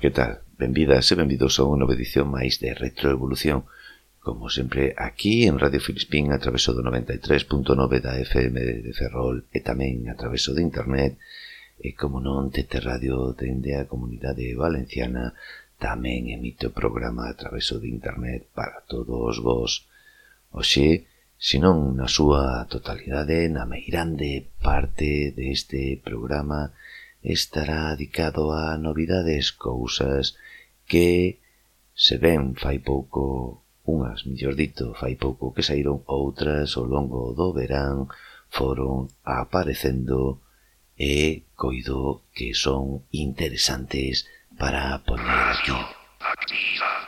que tal? Benvidas e benvidos a unha nova edición máis de Retroevolución. Como sempre, aquí en Radio Filispín a traveso do 93.9 da FM de Ferrol e tamén a traveso de Internet e como non Tete Radio dende a comunidade valenciana tamén emite o programa a traveso de Internet para todos vos. Oxe, senón na súa totalidade, na meirande parte deste programa, estará dedicado a novidades cousas que, se ven fai pouco, unhas, mellor dito, fai pouco que saíron outras ao longo do verán, foron aparecendo e coido que son interesantes para poñer aquí. Activa.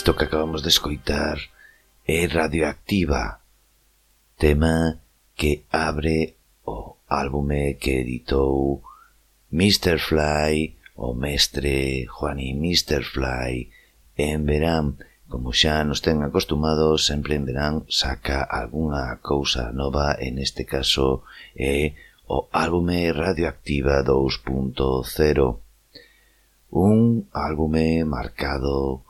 Isto que acabamos de escoitar é Radioactiva, tema que abre o álbume que editou Mr. Fly, o mestre Juani Mr. Fly, en verán, como xa nos ten acostumados, sempre en verán saca algunha cousa nova, en este caso é o álbume Radioactiva 2.0. Un álbume marcado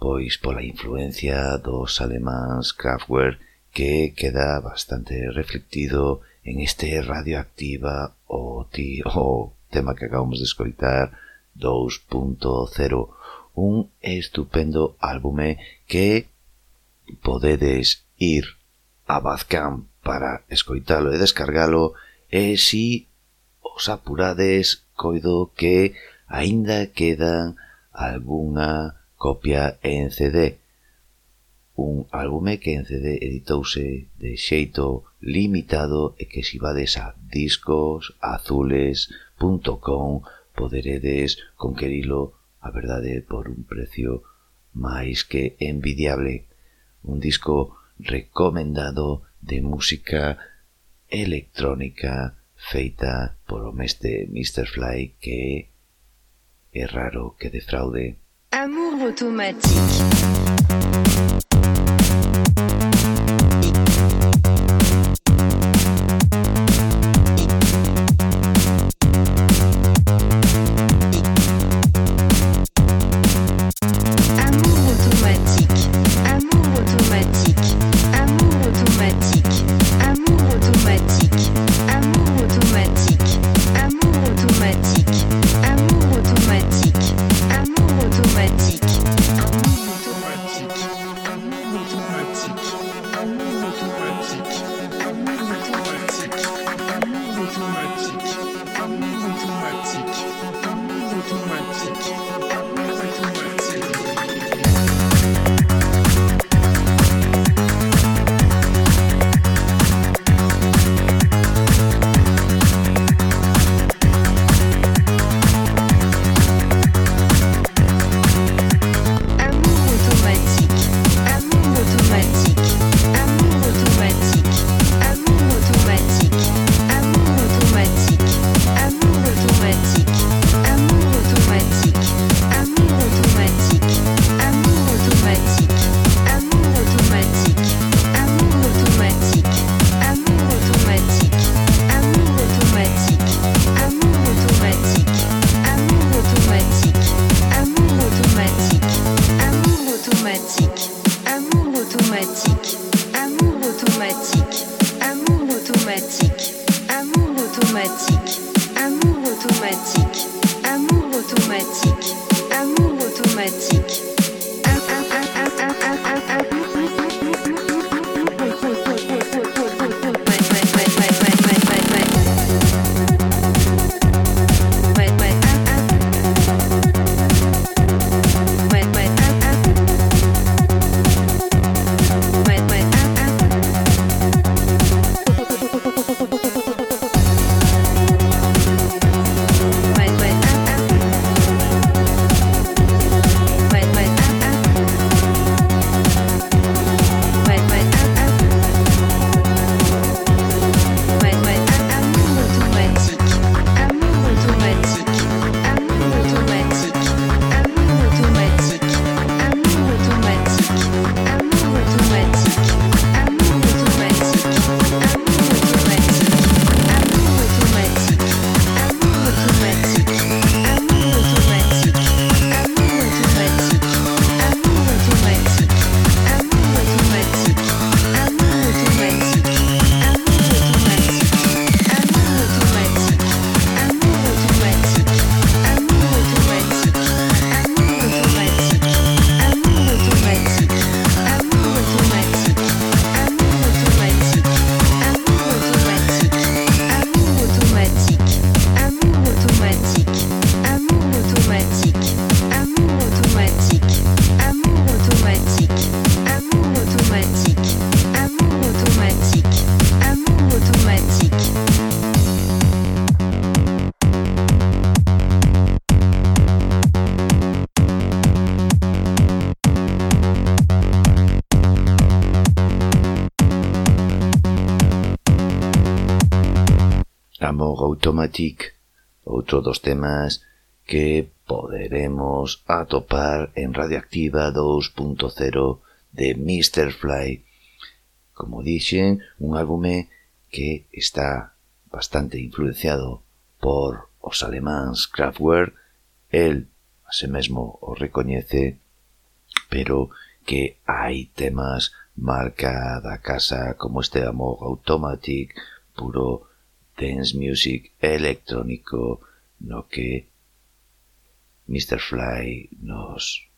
pois pola influencia dos alemáns Kraftwerk que queda bastante reflectido en este radioactiva o, ti, o tema que acabamos de escoitar 2.0 un estupendo álbume que podedes ir a Bazcamp para escoitalo e descargalo e si os apurades coido que aínda quedan algunha copia en CD un álbume que en CD editouse de xeito limitado e que se vades a discosazules.com poderedes conquerilo a verdade por un precio máis que envidiable. Un disco recomendado de música electrónica feita por o meste Mr. Fly que é raro que defraude. Amor. Automatique. Automatic, outro dos temas que poderemos atopar en Radioactiva 2.0 de Mr. Fly. Como dixen, un álbume que está bastante influenciado por os alemáns Kraftwerk, el ase mesmo o recoñece, pero que hai temas marca da casa como este amor automatic puro dance music electrónico no que Mr. Fly nos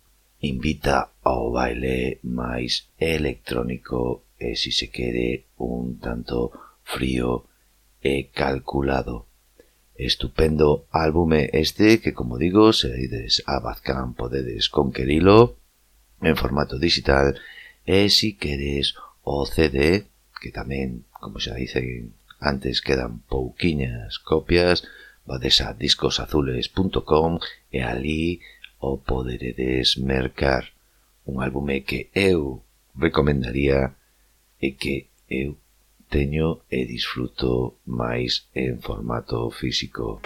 invita ao baile máis electrónico e si se quede un tanto frío e calculado. Estupendo álbume este que, como digo, se ides a Bazcamp podedes conquerilo en formato digital e si queres o CD, que tamén, como xa dicen Antes quedan pouquiñas copias, vades a discosazules.com e ali o poderedes mercar un álbume que eu recomendaría e que eu teño e disfruto máis en formato físico.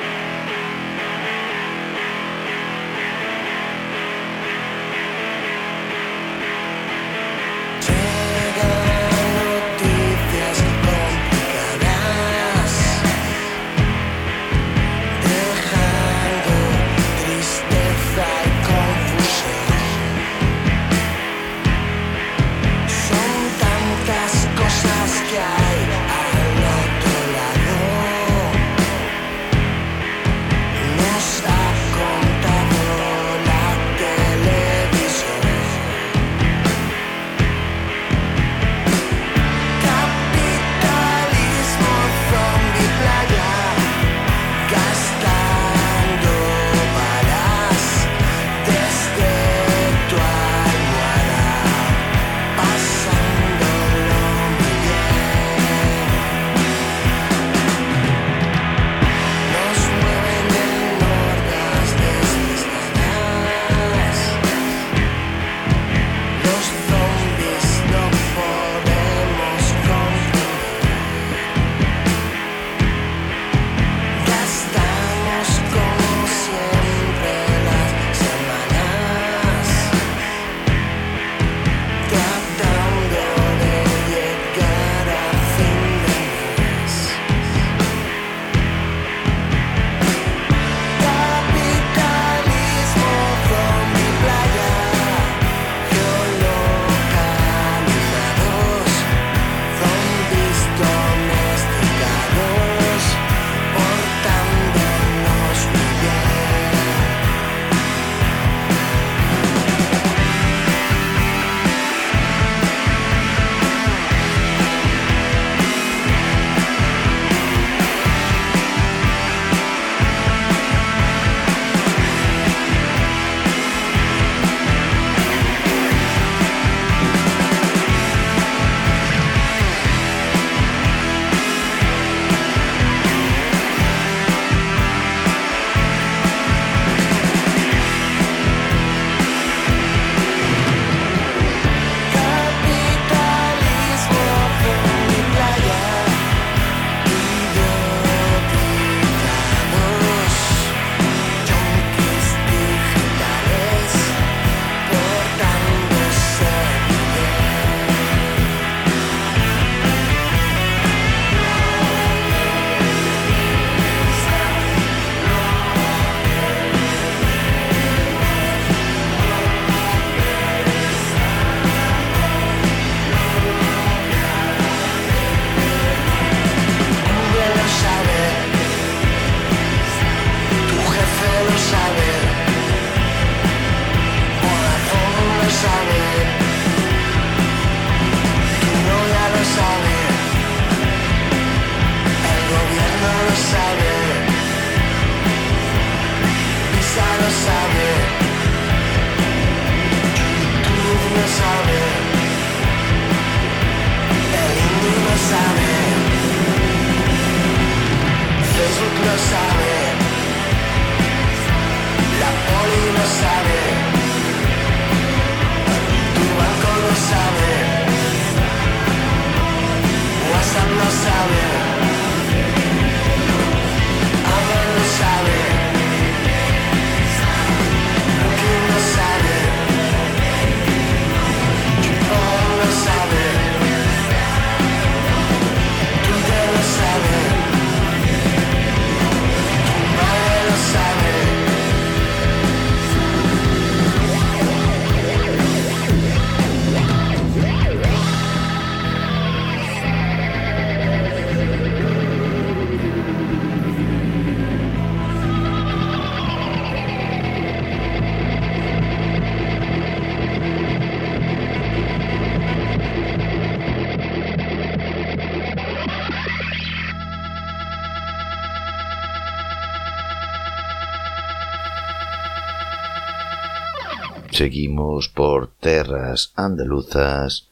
Seguimos por terras andaluzas,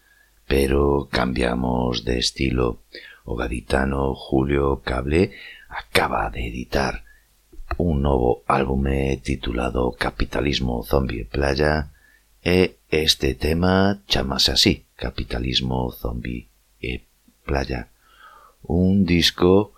pero cambiamos de estilo. O gaditano Julio Cable acaba de editar un novo álbume titulado Capitalismo Zombie Playa e este tema chamase así, Capitalismo Zombie e Playa. Un disco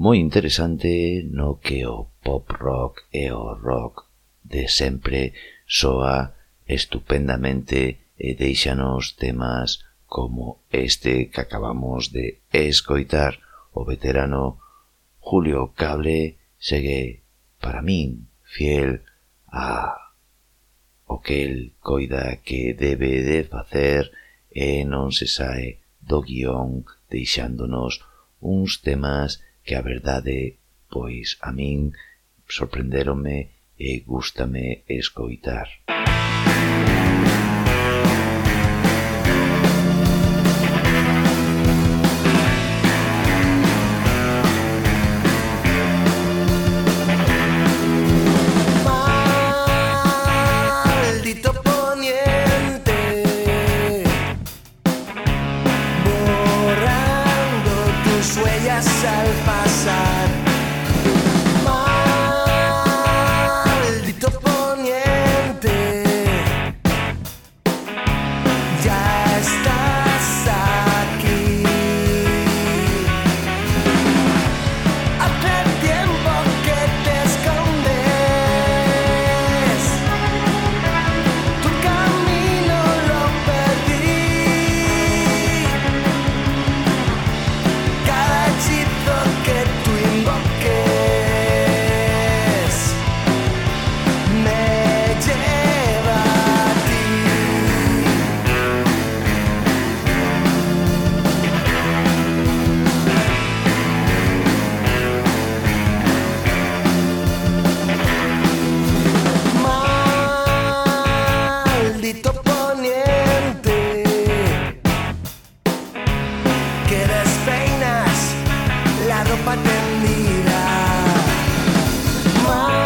moi interesante no que o pop rock e o rock de sempre soa estupendamente e deixanos temas como este que acabamos de escoitar o veterano Julio Cable segue para min fiel a o que el coida que debe de facer e non se sae do guión deixándonos uns temas que a verdade, pois a min sorprenderonme e gústame escoitar. Música ropa tendida. Más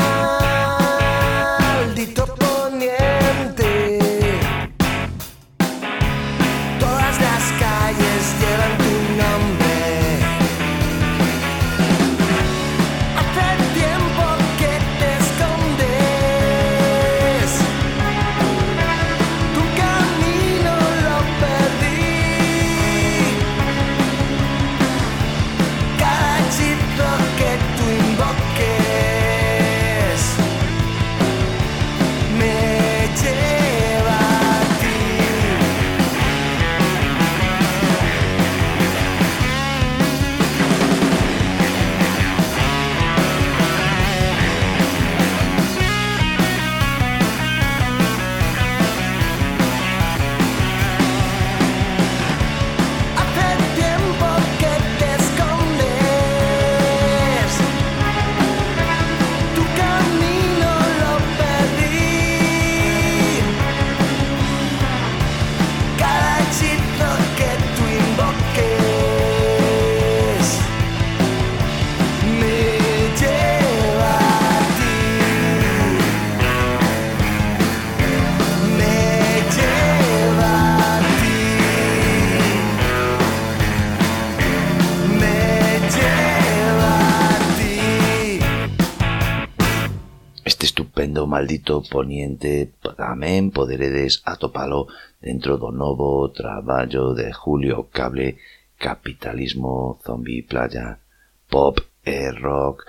Maldito Poniente tamén poderedes atopalo dentro do novo traballo de Julio Cable Capitalismo Zombie Playa Pop e Rock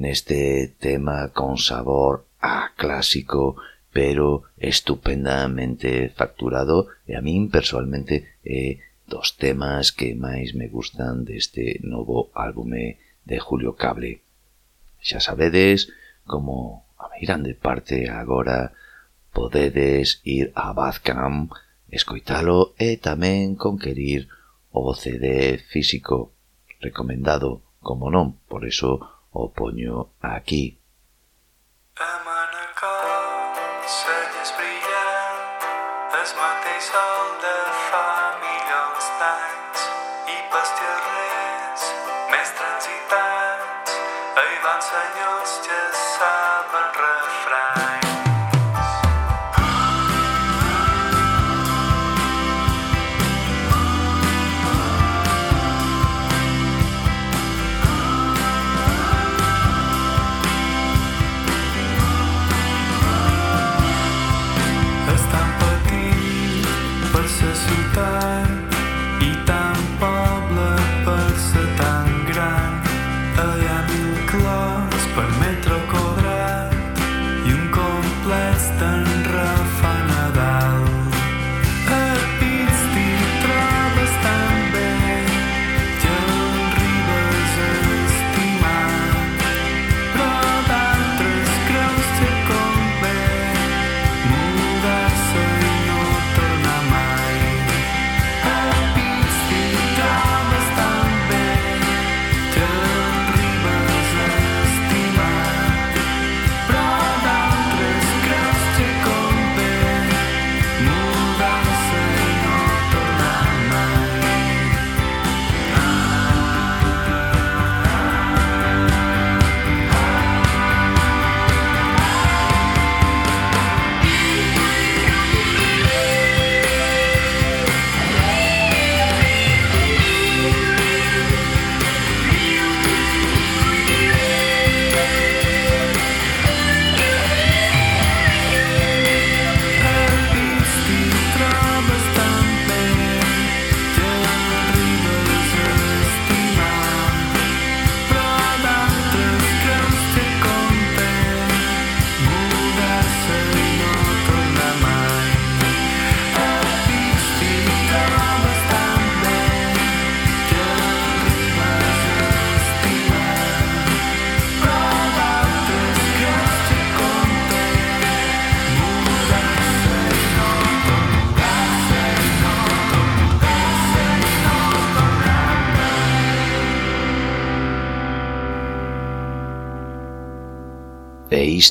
neste tema con sabor a clásico pero estupendamente facturado e a min personalmente é dos temas que máis me gustan deste novo álbume de Julio Cable. Xa sabedes como grande parte agora podedes ir a Bazcam, escoitalo e tamén conquerir o CD físico recomendado, como non, por eso o poño aquí. Ama.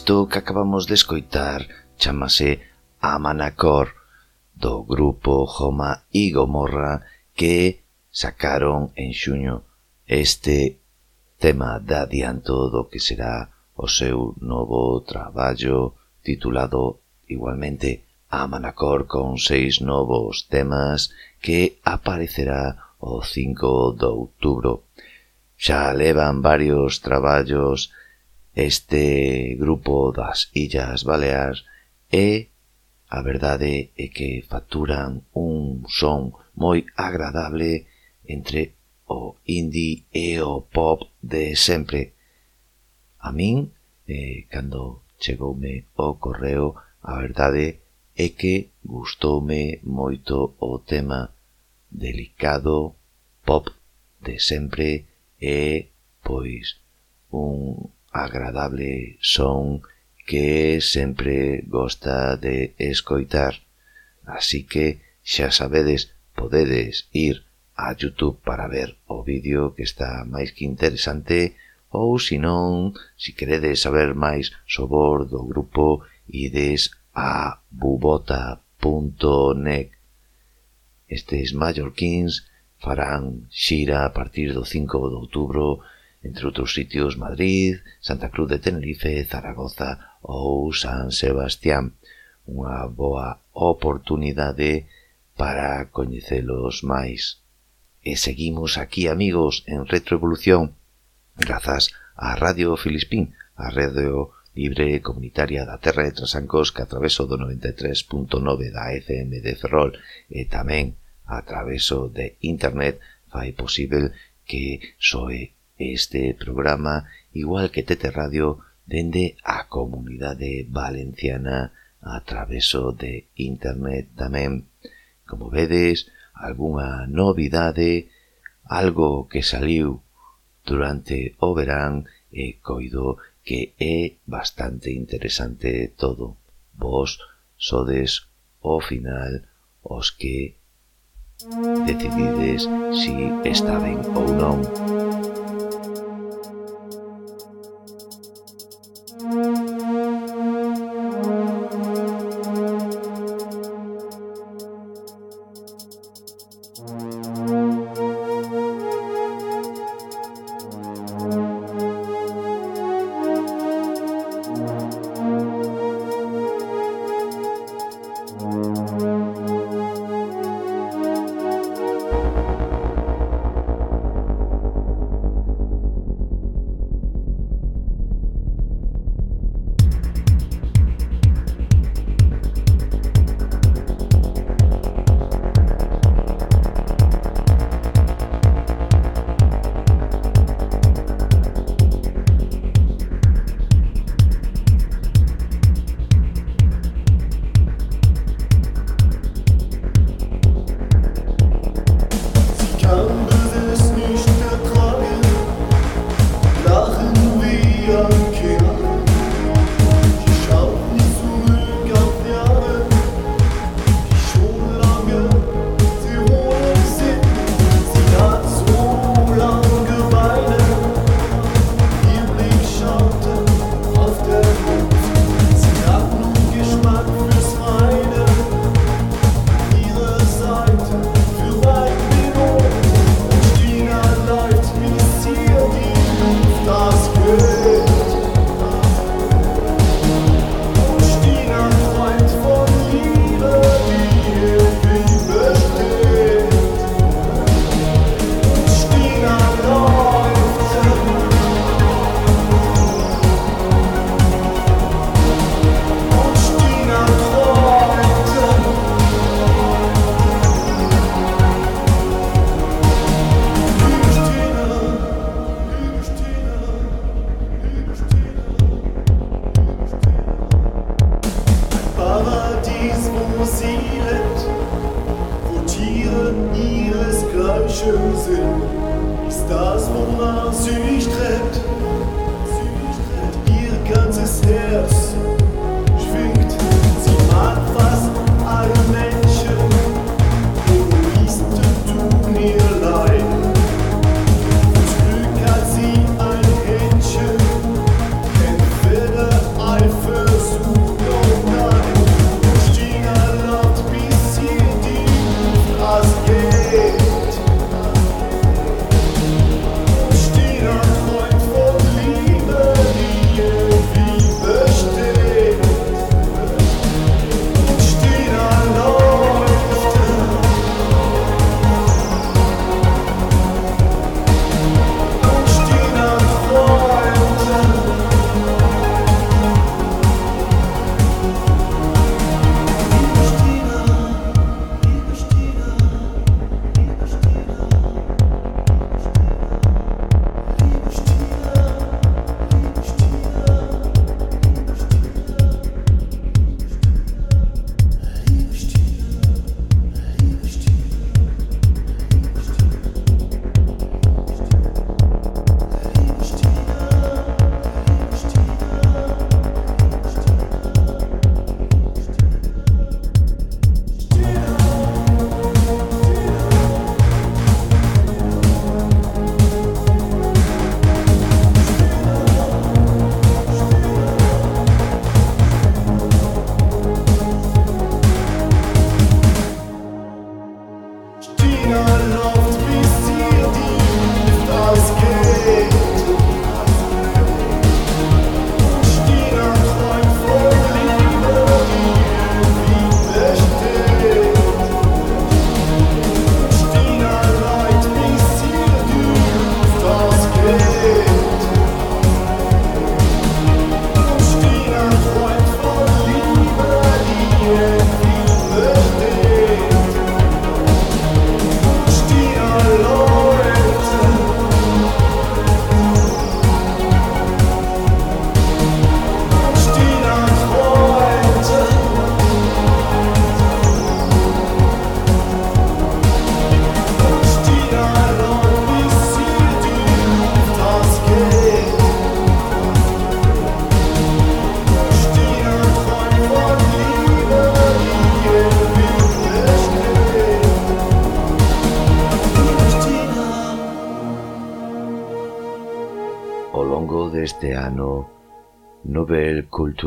Isto que acabamos de escoitar chamase Amanacor do grupo Joma y Gomorra que sacaron en xuño este tema de adianto do que será o seu novo traballo titulado igualmente Amanacor con seis novos temas que aparecerá o 5 de outubro. Xa levan varios traballos este grupo das Illas Baleares e a verdade é que facturan un son moi agradable entre o indie e o pop de sempre. A min, eh, cando chegoume o correo, a verdade é que gustoume moito o tema delicado, pop de sempre e, pois, un agradable son que sempre gosta de escoitar. Así que, xa sabedes, podedes ir a Youtube para ver o vídeo que está máis que interesante ou, se non, se queredes saber máis sobor do grupo, ides a bubota.net. Estes mallorquins farán xira a partir do 5 de outubro entre outros sitios Madrid, Santa Cruz de Tenerife, Zaragoza ou San Sebastián. Unha boa oportunidade para coñecelos máis. E seguimos aquí, amigos, en Retroevolución, grazas a Radio Filispín, a Radio Libre Comunitaria da Terra de Trasancos que atraveso do 93.9 da FM de Ferrol e tamén a traveso de Internet fai posible que soe este programa, igual que Tete Radio, dende a comunidade valenciana a traveso de internet tamén. Como vedes, algunha novidade, algo que saliu durante o verán e coido que é bastante interesante todo. Vos sodes ao final os que decidides si está ben ou non.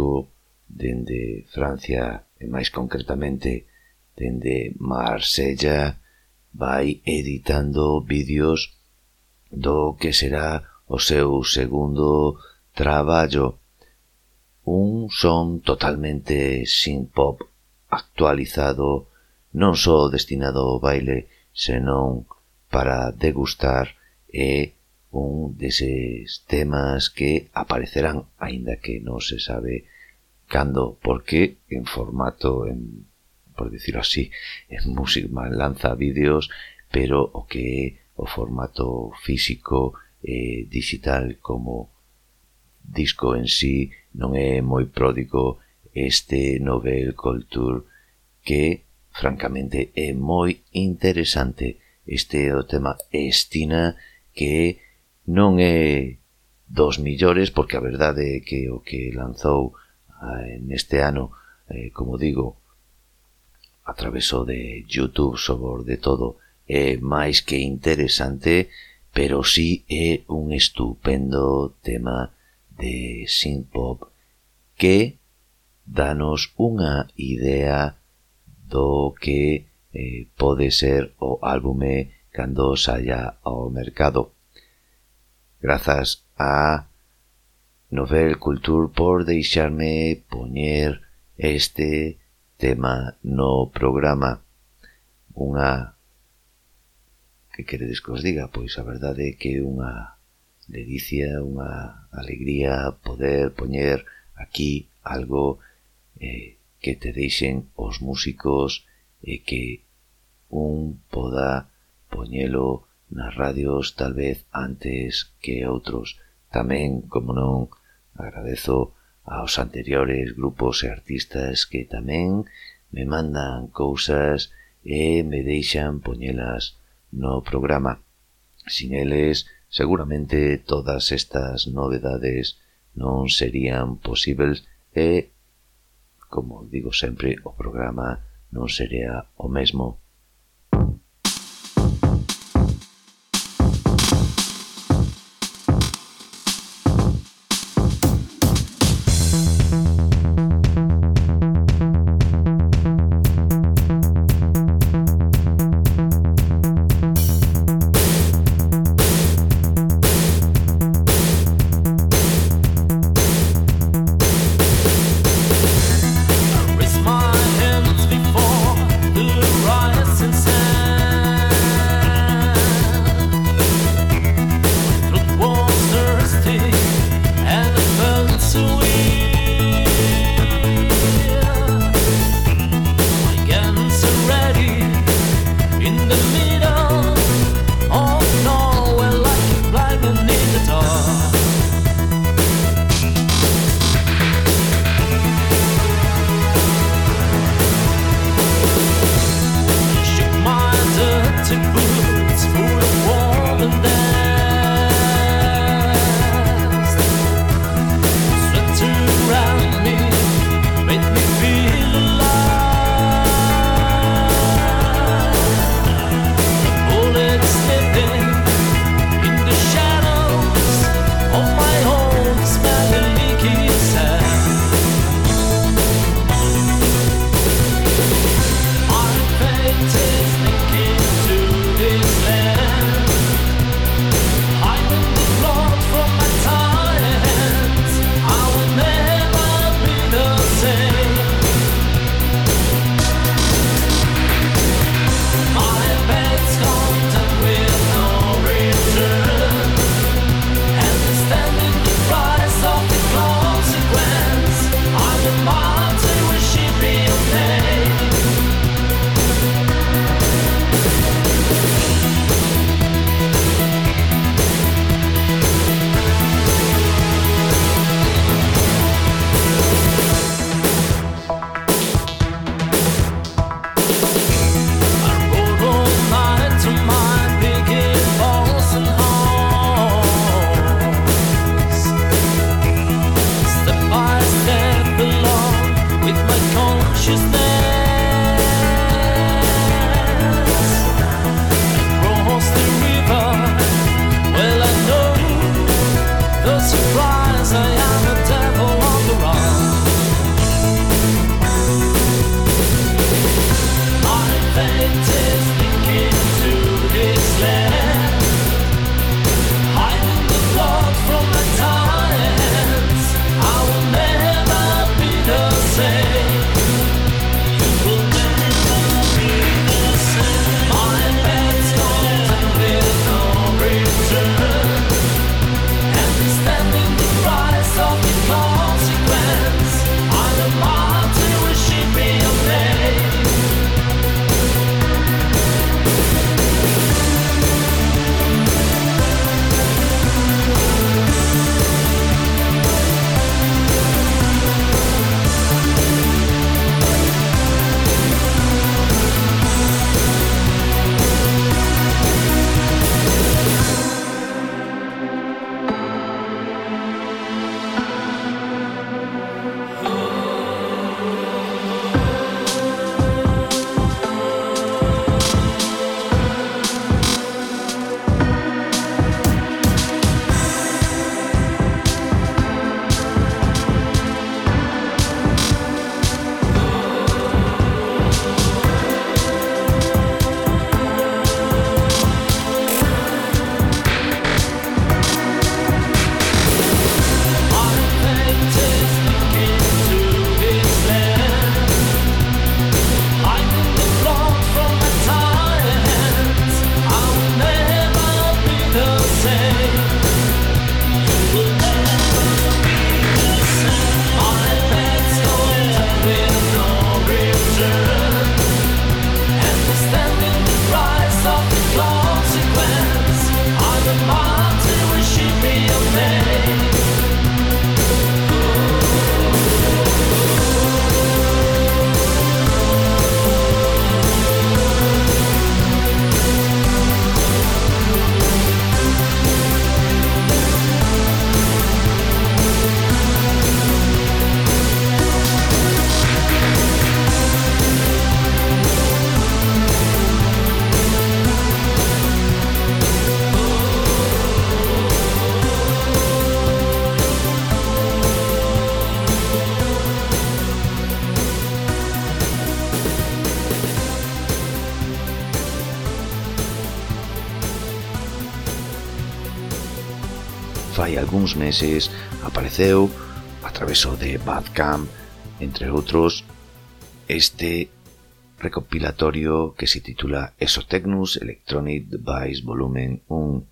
Porto, dende Francia e máis concretamente dende Marsella, vai editando vídeos do que será o seu segundo traballo. Un son totalmente sin pop actualizado, non só destinado ao baile, senón para degustar e un deses temas que aparecerán, aínda que non se sabe cando, porque en formato, en, por decirlo así, en música, lanza vídeos, pero o que é o formato físico, eh, digital como disco en sí, non é moi pródigo este Nobel Culture que, francamente, é moi interesante. Este é o tema Estina que non é dos millores, porque a verdade é que o que lanzou Eh, neste ano, eh, como digo, a traveso de YouTube sobre de todo é máis que interesante, pero sí é un estupendo tema de synth-pop que danos unha idea do que eh, pode ser o álbume cando saia ao mercado. Grazas a Novel Culture por deixarme poñer este tema no programa. Unha que queredes que os diga? Pois a verdade é que é unha delicia, unha alegría poder poñer aquí algo eh, que te deixen os músicos e que un poda poñelo nas radios tal vez antes que outros. Tamén, como non, Agradezo aos anteriores grupos e artistas que tamén me mandan cousas e me deixan poñelas no programa. Sin eles, seguramente todas estas novedades non serían posibles e, como digo sempre, o programa non sería o mesmo. uns meses apareceu a traveso de Badcamp, entre outros, este recopilatorio que se titula Exotecnus Electronic Device Volumen 1.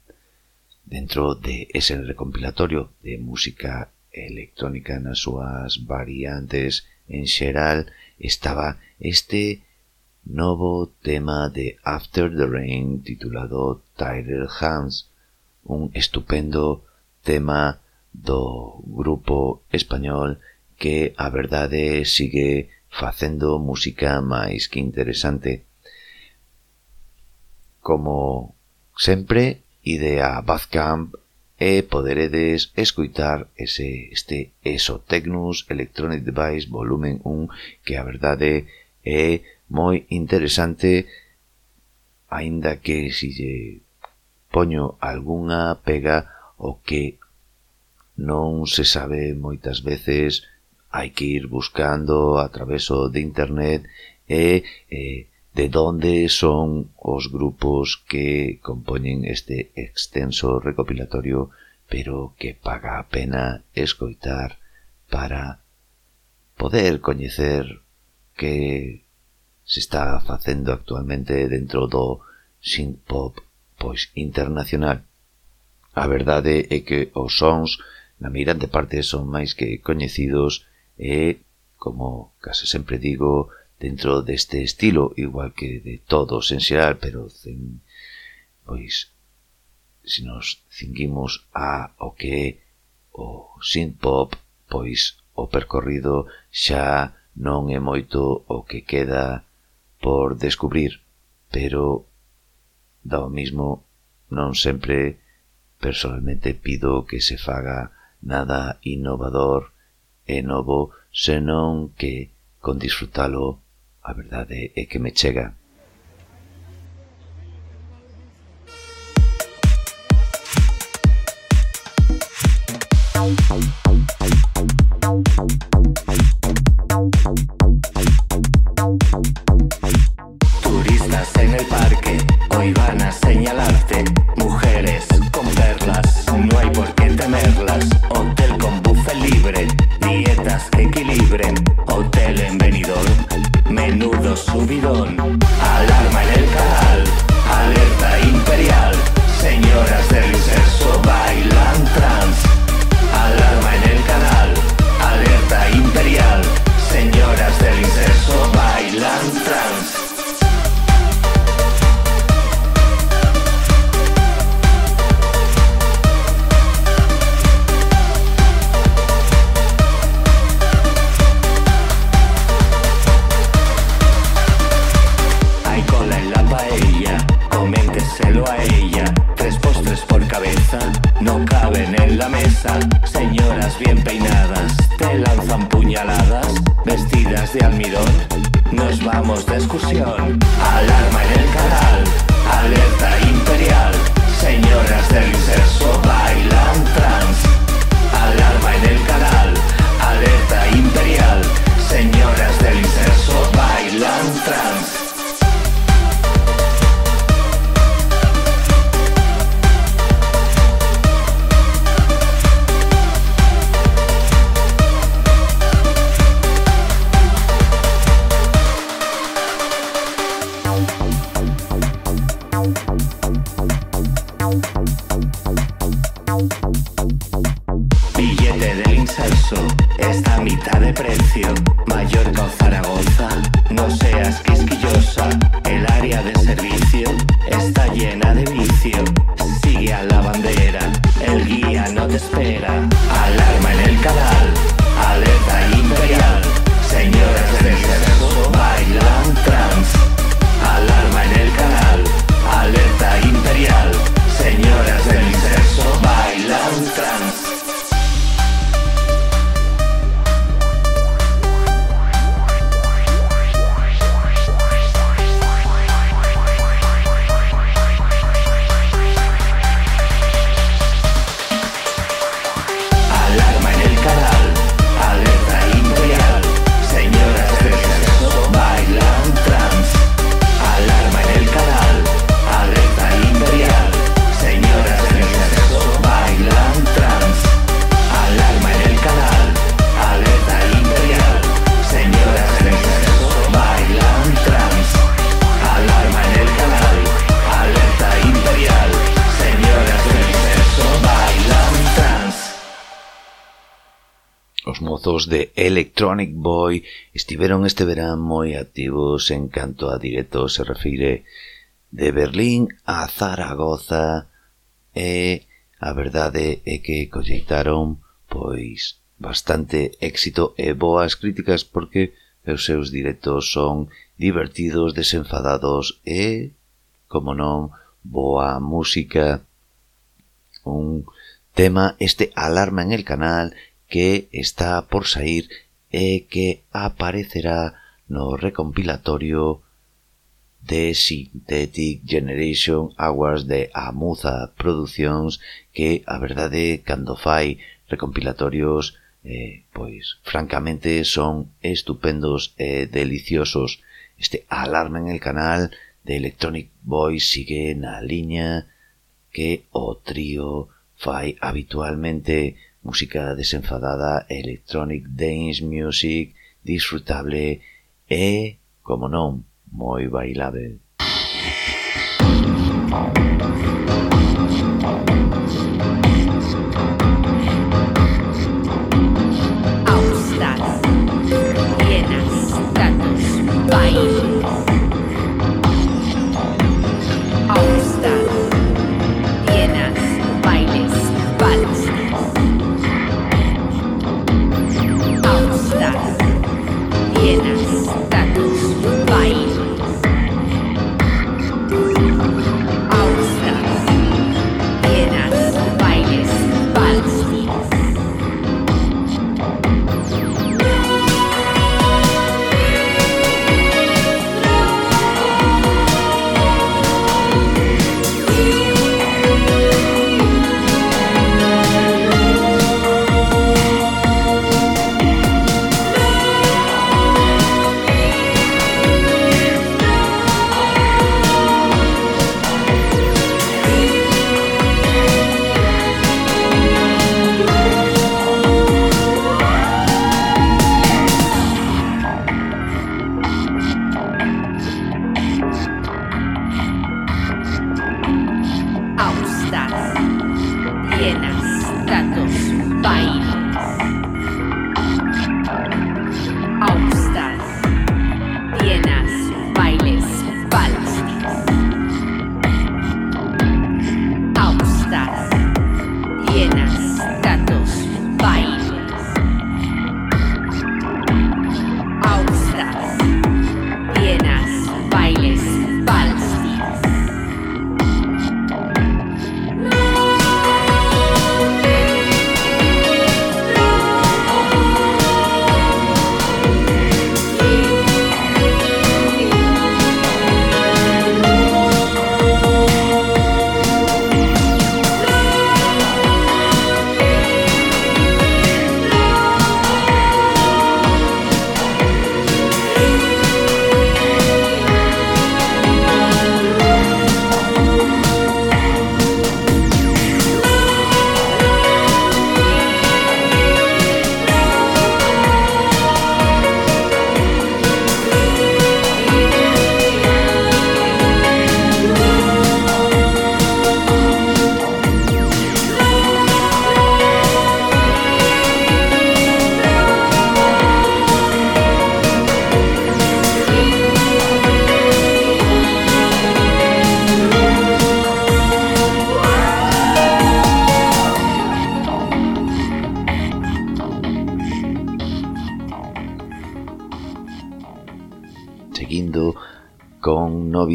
Dentro de ese recopilatorio de música electrónica nas súas variantes en xeral estaba este novo tema de After the Rain titulado Tyler Hans, un estupendo tema do grupo español que a verdade sigue facendo música máis que interesante. Como sempre, ide a e poderedes escoitar ese, este Esotecnus Electronic Device volumen 1 que a verdade é moi interesante aínda que si lle poño algunha pega o que non se sabe moitas veces, hai que ir buscando a traveso de internet e eh, de donde son os grupos que compoñen este extenso recopilatorio, pero que paga a pena escoitar para poder coñecer que se está facendo actualmente dentro do synth pop pois internacional. A verdade é que os sons na meirande parte son máis que coñecidos e, como case sempre digo, dentro deste estilo, igual que de todos en xeral, pero cen, pois, se nos cinguimos a o que é o synth-pop, pois o percorrido xa non é moito o que queda por descubrir, pero dao mismo non sempre personalmente pido que se faga nada innovador e novo, senón que, con disfrutalo, a verdade é que me chega. Hotel en Benidorm menudo subidón. No caben en la mesa. Señoras bien peinadas te lanzan puñaladas, vestidas de almidón. Nos vamos de excursión. Alarma en el canal, alerta imperial. Señoras del sexo bailan trans. Alarma en el canal, Os de Electronic Boy estiveron este verán moi activos en canto a directo se refire de Berlín a Zaragoza e a verdade é que colleitaron pois bastante éxito e boas críticas porque os seus directos son divertidos, desenfadados e, como non, boa música. Un tema este alarma en el canal que está por sair e que aparecerá no recompilatorio de Synthetic Generation Awards de Amuza Producións que, a verdade, cando fai recompilatorios, eh, pois, francamente, son estupendos e deliciosos. Este alarma en el canal de Electronic Boy sigue na liña que o trío fai habitualmente música desenfadada, electronic dance music, disfrutable e, como non, moi bailable.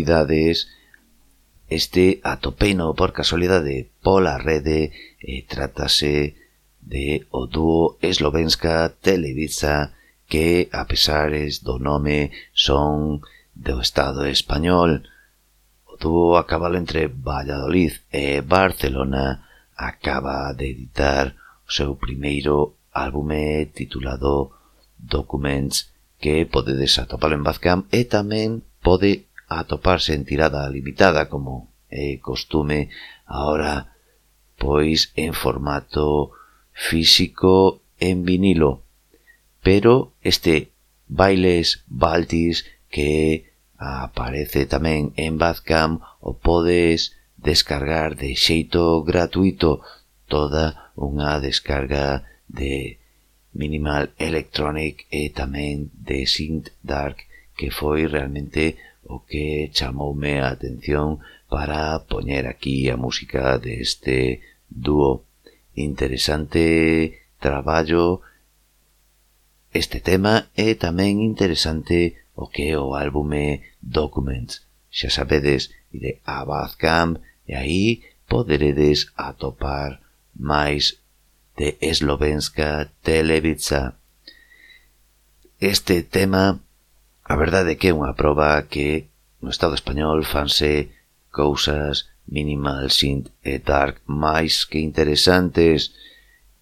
oportunidades este atopeno por casualidade pola rede e trátase de o dúo eslovenska Televisa que, a pesares do nome, son do Estado español. O dúo a cabalo entre Valladolid e Barcelona acaba de editar o seu primeiro álbume titulado Documents que podedes atopalo en Bazcam e tamén pode a atoparse en tirada limitada como é costume ahora pois en formato físico en vinilo. Pero este Bailes Baltis que aparece tamén en Bandcamp o podes descargar de xeito gratuito toda unha descarga de Minimal Electronic e tamén de Synth Dark que foi realmente o que chamoume a atención para poñer aquí a música deste dúo. Interesante traballo este tema é tamén interesante o que é o álbume Documents. Xa sabedes, de Abad Camp e aí poderedes atopar máis de eslovenska Televica. Este tema A verdade é que é unha proba que no Estado español fanse cousas minimal synth e dark máis que interesantes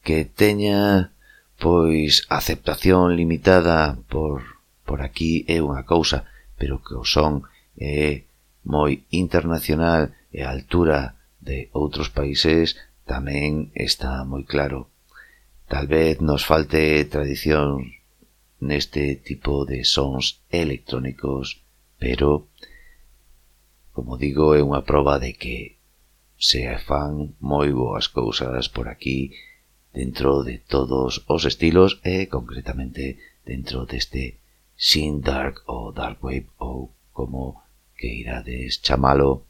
que teña pois aceptación limitada por, por aquí é unha cousa pero que o son é moi internacional e a altura de outros países tamén está moi claro. Tal vez nos falte tradición neste tipo de sons electrónicos, pero, como digo, é unha proba de que se fan moi boas cousas por aquí dentro de todos os estilos e, concretamente, dentro deste Sin Dark ou Dark Wave ou como queirades chamalo.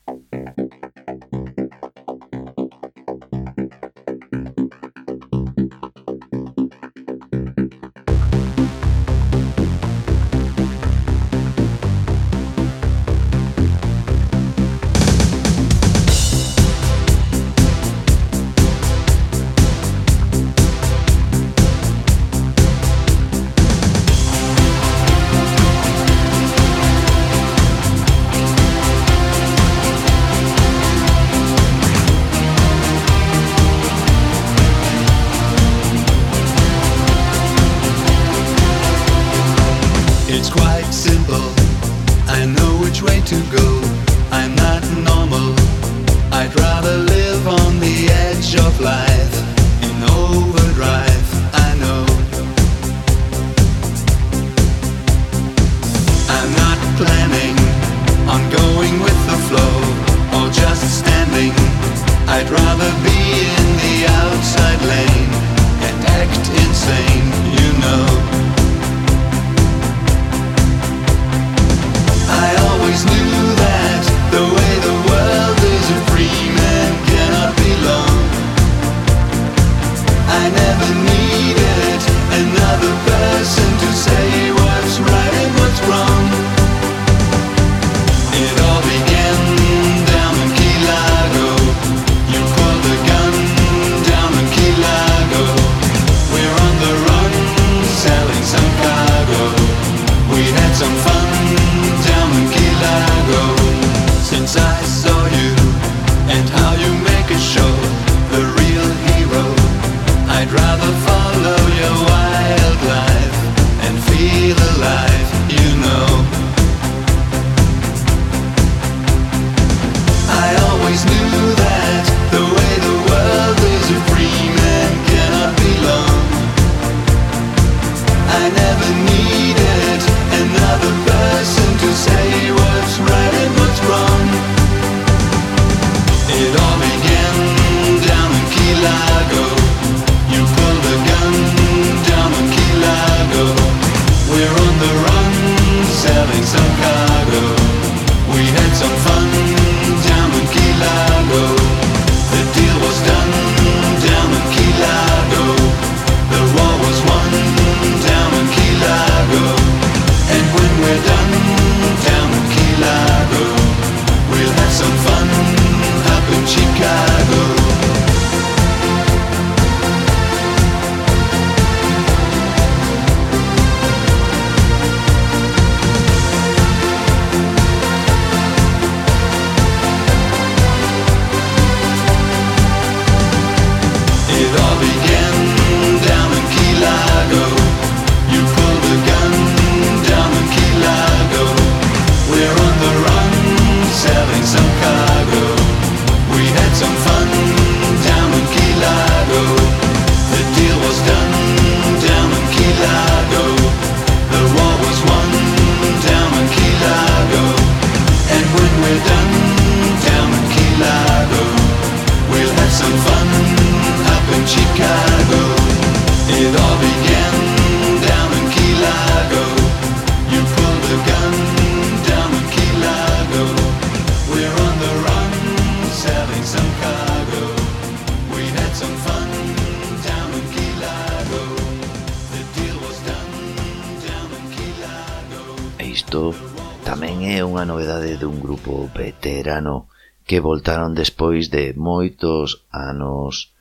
que voltaron despois de moitos anos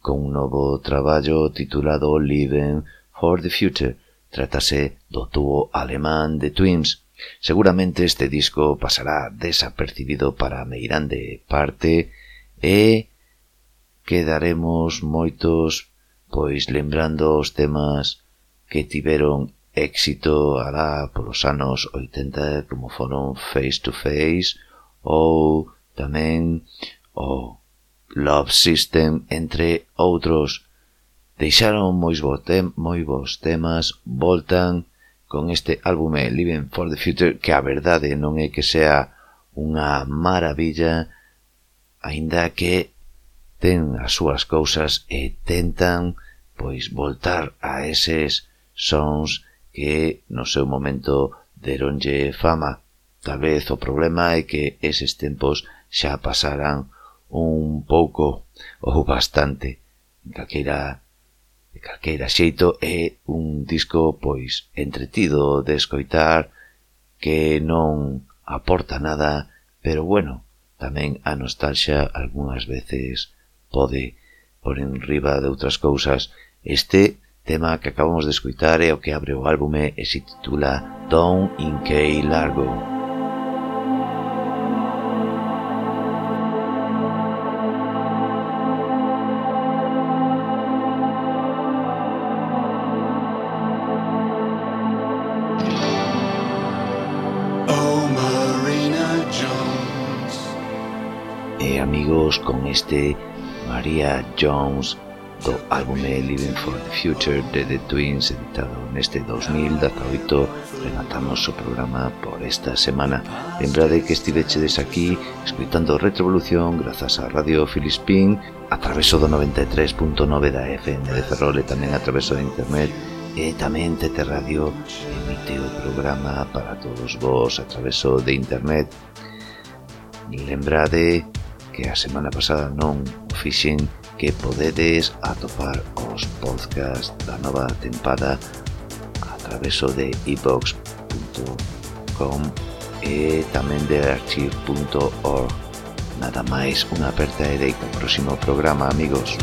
con un novo traballo titulado Living for the Future. Trátase do dúo alemán de Twins. Seguramente este disco pasará desapercibido para a meirande parte e quedaremos moitos pois lembrando os temas que tiveron éxito alá polos anos 80 como foron Face to Face ou tamén o Love System, entre outros. Deixaron moi, bo tem, moi bons temas, voltan con este álbume eh, Living for the Future, que a verdade non é que sea unha maravilla, aínda que ten as súas cousas e tentan pois voltar a eses sons que no seu momento deronlle fama. Tal vez o problema é que eses tempos xa pasarán un pouco ou bastante de calqueira, de calqueira xeito é un disco pois entretido de escoitar que non aporta nada, pero bueno, tamén a nostalxia algunhas veces pode por enriba de outras cousas. Este tema que acabamos de escoitar é o que abre o álbume e se titula Down in Key Largo. Largo. este Maria Jones do álbume Living for the Future de The Twins editado neste 2018 rematamos o programa por esta semana. Lembrade que estivechedes aquí escritando Retrovolución grazas a Radio Filispín a traveso do 93.9 da FM de Ferrol e tamén a traveso de internet. E tamén Tete Radio emite o programa para todos vos a traveso de internet. Lembrade que a semana pasada non o fixen que podedes atopar os podcast da nova tempada a traveso de ibox.com e tamén de archive.org Nada máis, unha aperta e deita próximo programa, amigos.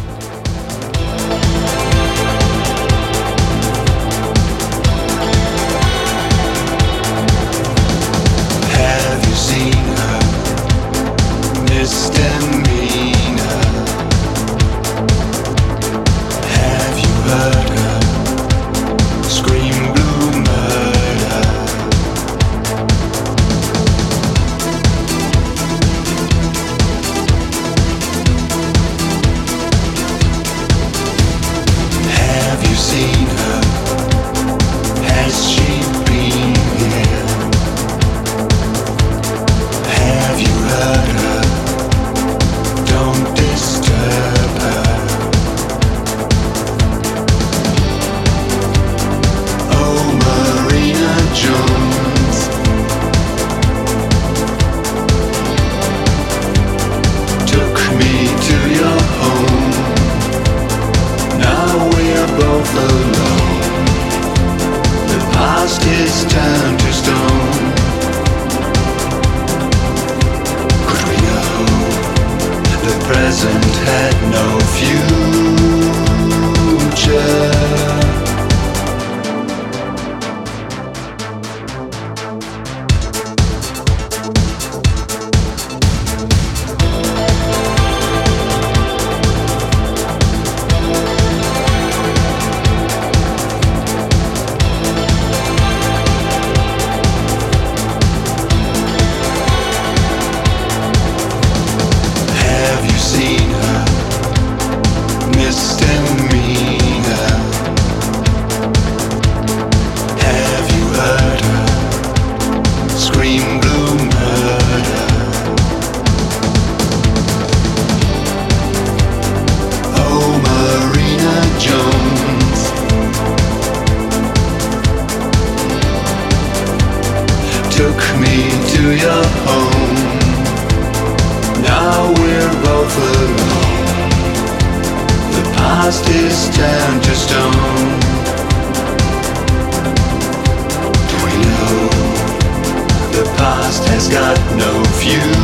turned to stone. Do we know the past has got no future?